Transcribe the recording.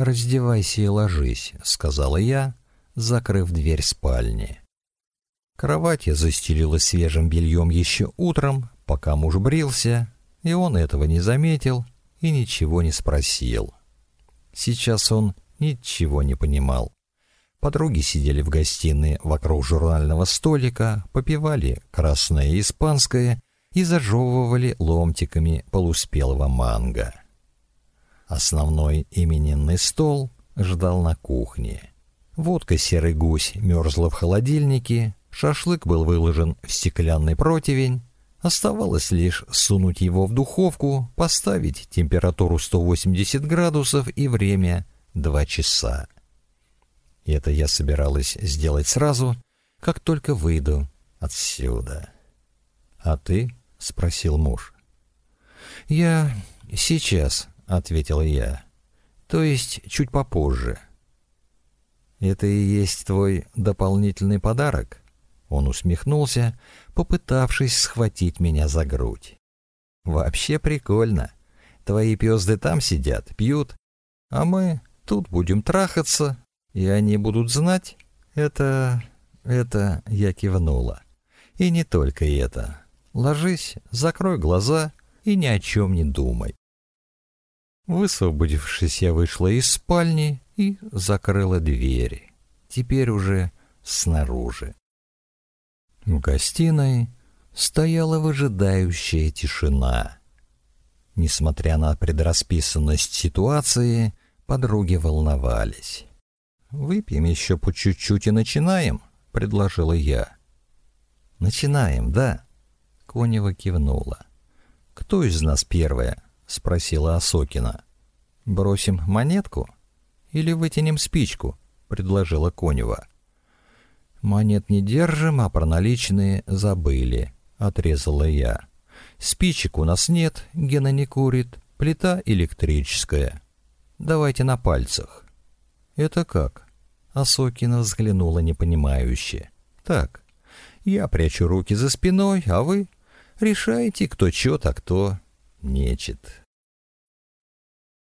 «Раздевайся и ложись», — сказала я, закрыв дверь спальни. Кровать я застелила свежим бельем еще утром, пока муж брился, и он этого не заметил и ничего не спросил. Сейчас он ничего не понимал. Подруги сидели в гостиной вокруг журнального столика, попивали красное и испанское и зажевывали ломтиками полуспелого манго. Основной именинный стол ждал на кухне. Водка «Серый гусь» мерзла в холодильнике, шашлык был выложен в стеклянный противень, Оставалось лишь сунуть его в духовку, поставить температуру 180 градусов и время 2 часа. Это я собиралась сделать сразу, как только выйду отсюда. «А ты?» — спросил муж. «Я сейчас», — ответила я. «То есть чуть попозже». «Это и есть твой дополнительный подарок?» Он усмехнулся, попытавшись схватить меня за грудь. «Вообще прикольно. Твои пёзды там сидят, пьют, а мы тут будем трахаться, и они будут знать. Это... это...» — я кивнула. «И не только это. Ложись, закрой глаза и ни о чем не думай». Высвободившись, я вышла из спальни и закрыла двери. Теперь уже снаружи. В гостиной стояла выжидающая тишина. Несмотря на предрасписанность ситуации, подруги волновались. «Выпьем еще по чуть-чуть и начинаем», — предложила я. «Начинаем, да?» — Конева кивнула. «Кто из нас первая?» — спросила Осокина. «Бросим монетку? Или вытянем спичку?» — предложила Конева. «Монет не держим, а про наличные забыли», — отрезала я. «Спичек у нас нет, Гена не курит, плита электрическая. Давайте на пальцах». «Это как?» Асокина взглянула непонимающе. «Так, я прячу руки за спиной, а вы решаете, кто чё, так кто нечет».